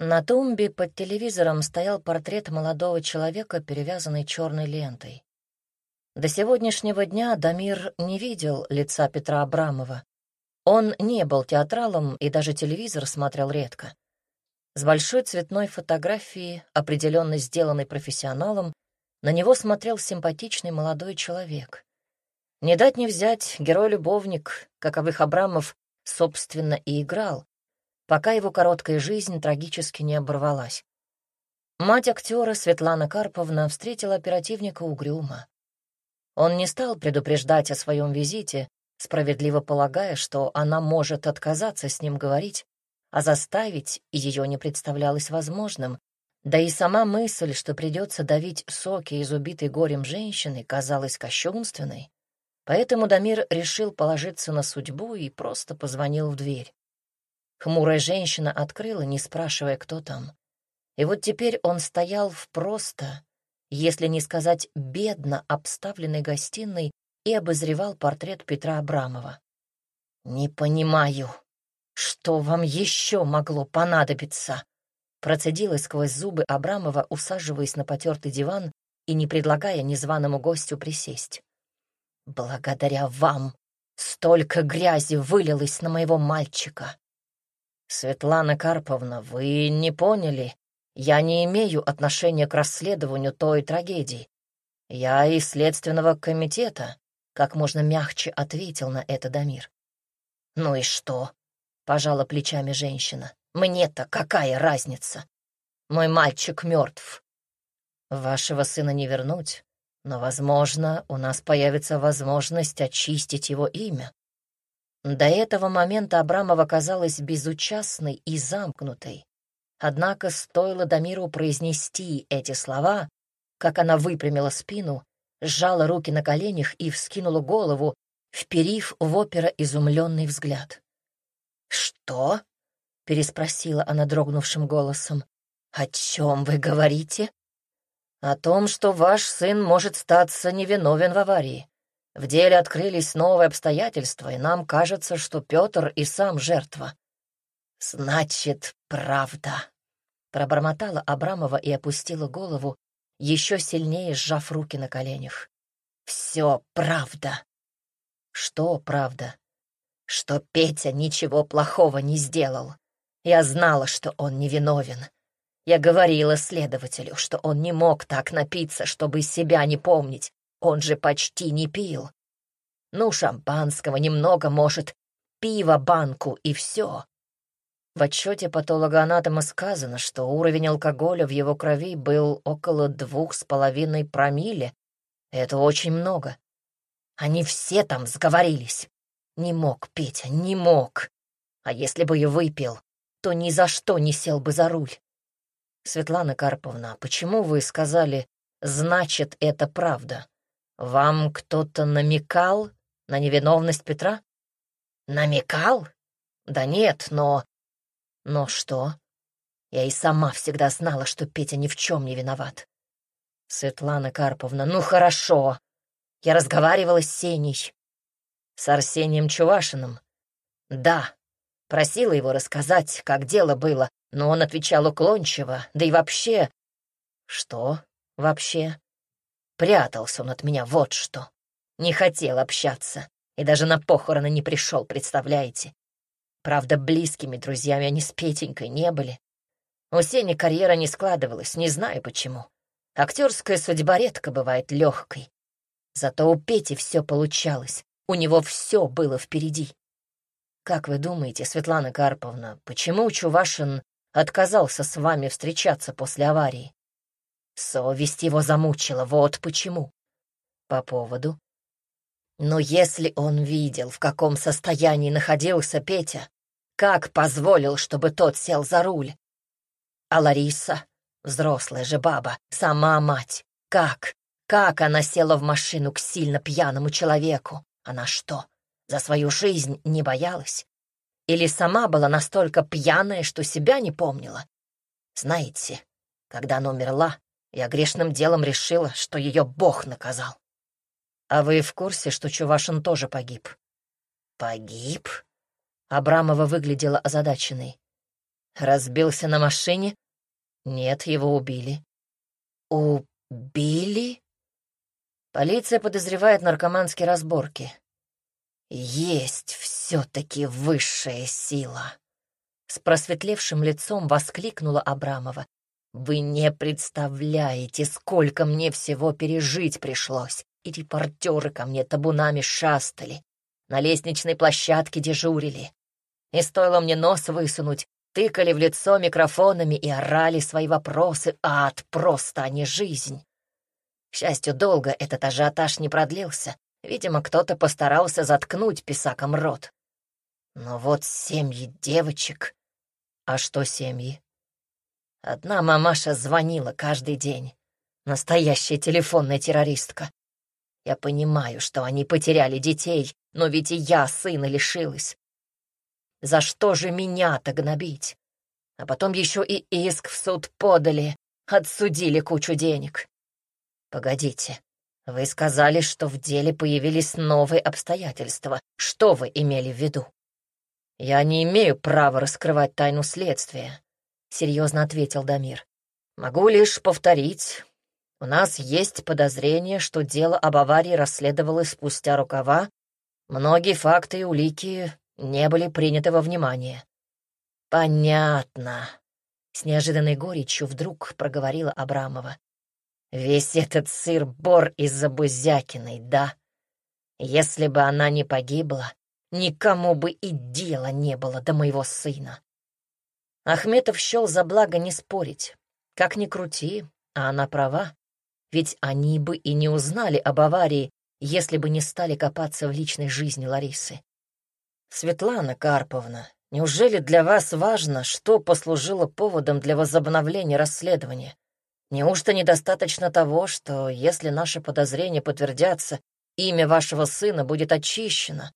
На тумбе под телевизором стоял портрет молодого человека, перевязанный черной лентой. До сегодняшнего дня Дамир не видел лица Петра Абрамова. Он не был театралом и даже телевизор смотрел редко. С большой цветной фотографии, определенно сделанной профессионалом, на него смотрел симпатичный молодой человек. Не дать не взять герой-любовник, каковых Абрамов, собственно, и играл, пока его короткая жизнь трагически не оборвалась. Мать актера Светлана Карповна встретила оперативника угрюмо. Он не стал предупреждать о своем визите, справедливо полагая, что она может отказаться с ним говорить, а заставить ее не представлялось возможным, да и сама мысль, что придется давить соки из убитой горем женщины, казалась кощунственной. Поэтому Дамир решил положиться на судьбу и просто позвонил в дверь. Хмурая женщина открыла, не спрашивая, кто там. И вот теперь он стоял в просто, если не сказать бедно обставленной гостиной и обозревал портрет Петра Абрамова. «Не понимаю, что вам еще могло понадобиться?» Процедила сквозь зубы Абрамова, усаживаясь на потертый диван и не предлагая незваному гостю присесть. «Благодаря вам столько грязи вылилось на моего мальчика. «Светлана Карповна, вы не поняли. Я не имею отношения к расследованию той трагедии. Я из Следственного комитета», — как можно мягче ответил на это Дамир. «Ну и что?» — пожала плечами женщина. «Мне-то какая разница? Мой мальчик мертв. Вашего сына не вернуть, но, возможно, у нас появится возможность очистить его имя. До этого момента Абрамова казалась безучастной и замкнутой. Однако стоило Дамиру произнести эти слова, как она выпрямила спину, сжала руки на коленях и вскинула голову, вперив в опера изумленный взгляд. «Что?» — переспросила она дрогнувшим голосом. «О чем вы говорите?» «О том, что ваш сын может статься невиновен в аварии. В деле открылись новые обстоятельства, и нам кажется, что Петр и сам жертва. «Значит, правда», — пробормотала Абрамова и опустила голову, еще сильнее сжав руки на коленях. «Все правда». «Что правда?» «Что Петя ничего плохого не сделал. Я знала, что он невиновен. Я говорила следователю, что он не мог так напиться, чтобы себя не помнить, он же почти не пил. Ну, шампанского немного, может, пива банку и все. В отчете патологоанатома сказано, что уровень алкоголя в его крови был около двух с половиной промилле. Это очень много. Они все там сговорились. Не мог Петя, не мог. А если бы и выпил, то ни за что не сел бы за руль. Светлана Карповна, почему вы сказали «значит, это правда»? Вам кто-то намекал на невиновность Петра? Намекал? Да нет, но... Но что? Я и сама всегда знала, что Петя ни в чем не виноват. Светлана Карповна, ну хорошо. Я разговаривала с Сеней. С Арсением Чувашиным. Да, просила его рассказать, как дело было, но он отвечал уклончиво, да и вообще... Что вообще? Прятался он от меня, вот что. Не хотел общаться и даже на похороны не пришел, представляете? Правда, близкими друзьями они с Петенькой не были. У Сени карьера не складывалась, не знаю почему. Актерская судьба редко бывает легкой. Зато у Пети все получалось, у него все было впереди. Как вы думаете, Светлана Карповна, почему Чувашин отказался с вами встречаться после аварии? Совесть его замучила, вот почему. По поводу. Но если он видел, в каком состоянии находился Петя, как позволил, чтобы тот сел за руль? А Лариса, взрослая же баба, сама мать, как? Как она села в машину к сильно пьяному человеку? Она что, за свою жизнь не боялась? Или сама была настолько пьяная, что себя не помнила? Знаете, когда она умерла, я грешным делом решила, что ее Бог наказал. А вы в курсе, что Чувашин тоже погиб? Погиб? Абрамова выглядела озадаченной. Разбился на машине? Нет, его убили. Убили? Полиция подозревает наркоманские разборки. Есть все-таки высшая сила. С просветлевшим лицом воскликнула Абрамова. Вы не представляете, сколько мне всего пережить пришлось. И репортеры ко мне табунами шастали, на лестничной площадке дежурили. И стоило мне нос высунуть, тыкали в лицо микрофонами и орали свои вопросы. Ад просто, а не жизнь. К счастью, долго этот ажиотаж не продлился. Видимо, кто-то постарался заткнуть писаком рот. Но вот семьи девочек... А что семьи? Одна мамаша звонила каждый день. Настоящая телефонная террористка. Я понимаю, что они потеряли детей, но ведь и я сына лишилась. За что же меня-то гнобить? А потом еще и иск в суд подали, отсудили кучу денег. Погодите, вы сказали, что в деле появились новые обстоятельства. Что вы имели в виду? Я не имею права раскрывать тайну следствия, серьезно ответил Дамир. Могу лишь повторить. У нас есть подозрение, что дело об аварии расследовалось спустя рукава. Многие факты и улики не были приняты во внимание. «Понятно», — с неожиданной горечью вдруг проговорила Абрамова. «Весь этот сыр-бор из-за Бузякиной, да? Если бы она не погибла, никому бы и дела не было до моего сына». Ахметов счел за благо не спорить. Как ни крути, а она права. Ведь они бы и не узнали об аварии, если бы не стали копаться в личной жизни Ларисы. «Светлана Карповна, неужели для вас важно, что послужило поводом для возобновления расследования? Неужто недостаточно того, что, если наши подозрения подтвердятся, имя вашего сына будет очищено,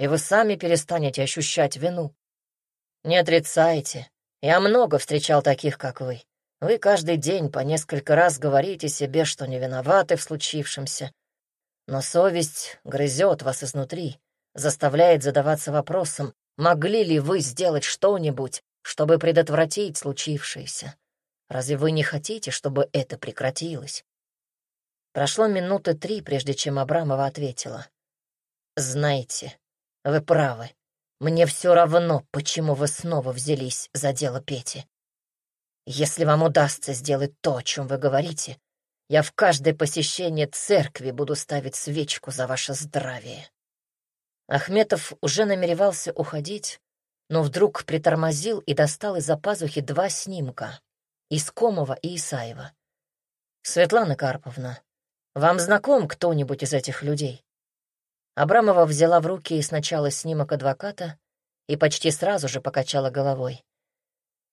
и вы сами перестанете ощущать вину? Не отрицайте, я много встречал таких, как вы. Вы каждый день по несколько раз говорите себе, что не виноваты в случившемся, но совесть грызет вас изнутри, заставляет задаваться вопросом, могли ли вы сделать что-нибудь, чтобы предотвратить случившееся. Разве вы не хотите, чтобы это прекратилось? Прошло минуты три, прежде чем Абрамова ответила. «Знаете, вы правы. Мне все равно, почему вы снова взялись за дело Пети. Если вам удастся сделать то, о чем вы говорите, я в каждое посещение церкви буду ставить свечку за ваше здравие». Ахметов уже намеревался уходить, но вдруг притормозил и достал из-за пазухи два снимка — Искомова и Исаева. «Светлана Карповна, вам знаком кто-нибудь из этих людей?» Абрамова взяла в руки сначала снимок адвоката и почти сразу же покачала головой.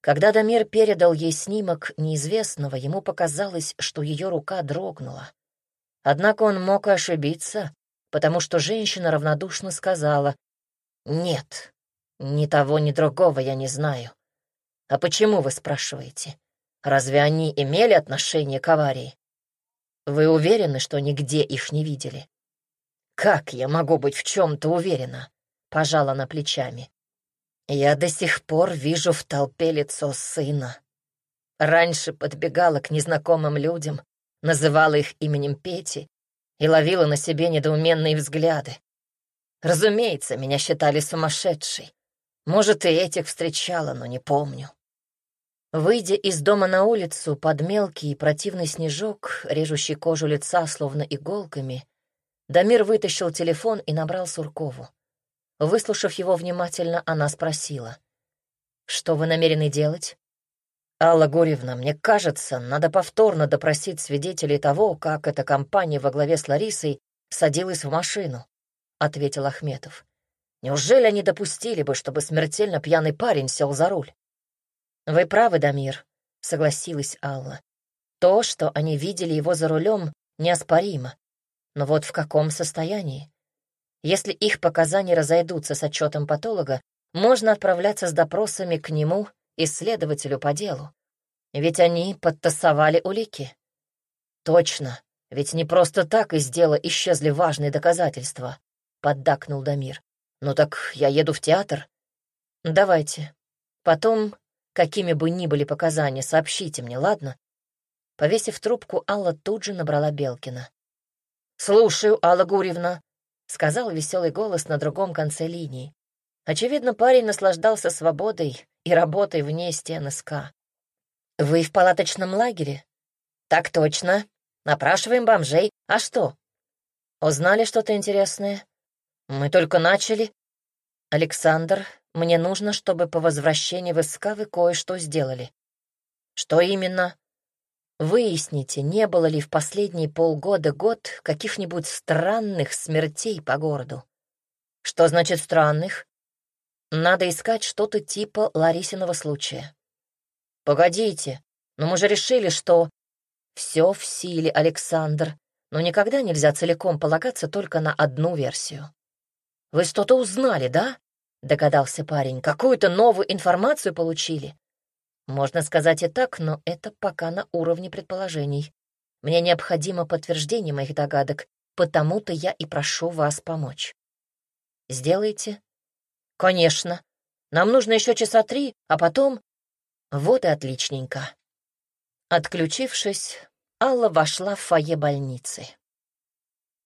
Когда Дамир передал ей снимок неизвестного, ему показалось, что ее рука дрогнула. Однако он мог ошибиться, потому что женщина равнодушно сказала, «Нет, ни того, ни другого я не знаю. А почему вы спрашиваете? Разве они имели отношение к аварии? Вы уверены, что нигде их не видели?» «Как я могу быть в чем-то уверена?» — пожала на плечами. Я до сих пор вижу в толпе лицо сына. Раньше подбегала к незнакомым людям, называла их именем Пети и ловила на себе недоуменные взгляды. Разумеется, меня считали сумасшедшей. Может, и этих встречала, но не помню. Выйдя из дома на улицу под мелкий и противный снежок, режущий кожу лица словно иголками, Дамир вытащил телефон и набрал Суркову. Выслушав его внимательно, она спросила. «Что вы намерены делать?» «Алла Гурьевна, мне кажется, надо повторно допросить свидетелей того, как эта компания во главе с Ларисой садилась в машину», — ответил Ахметов. «Неужели они допустили бы, чтобы смертельно пьяный парень сел за руль?» «Вы правы, Дамир», — согласилась Алла. «То, что они видели его за рулем, неоспоримо. Но вот в каком состоянии? Если их показания разойдутся с отчетом патолога, можно отправляться с допросами к нему, исследователю по делу. Ведь они подтасовали улики. Точно, ведь не просто так из дела исчезли важные доказательства, поддакнул Дамир. Ну так я еду в театр. Давайте. Потом, какими бы ни были показания, сообщите мне, ладно?» Повесив трубку, Алла тут же набрала Белкина. «Слушаю, Алла Гурьевна», — сказал веселый голос на другом конце линии. Очевидно, парень наслаждался свободой и работой вне стен СК. «Вы в палаточном лагере?» «Так точно. Опрашиваем бомжей. А что?» «Узнали что-то интересное?» «Мы только начали». «Александр, мне нужно, чтобы по возвращении в СК вы кое-что сделали». «Что именно?» Выясните, не было ли в последние полгода-год каких-нибудь странных смертей по городу. Что значит странных? Надо искать что-то типа Ларисиного случая. Погодите, но мы же решили, что... Все в силе, Александр, но никогда нельзя целиком полагаться только на одну версию. Вы что-то узнали, да? Догадался парень. Какую-то новую информацию получили? Можно сказать и так, но это пока на уровне предположений. Мне необходимо подтверждение моих догадок, потому-то я и прошу вас помочь. Сделайте? Конечно. Нам нужно еще часа три, а потом... Вот и отличненько. Отключившись, Алла вошла в фойе больницы.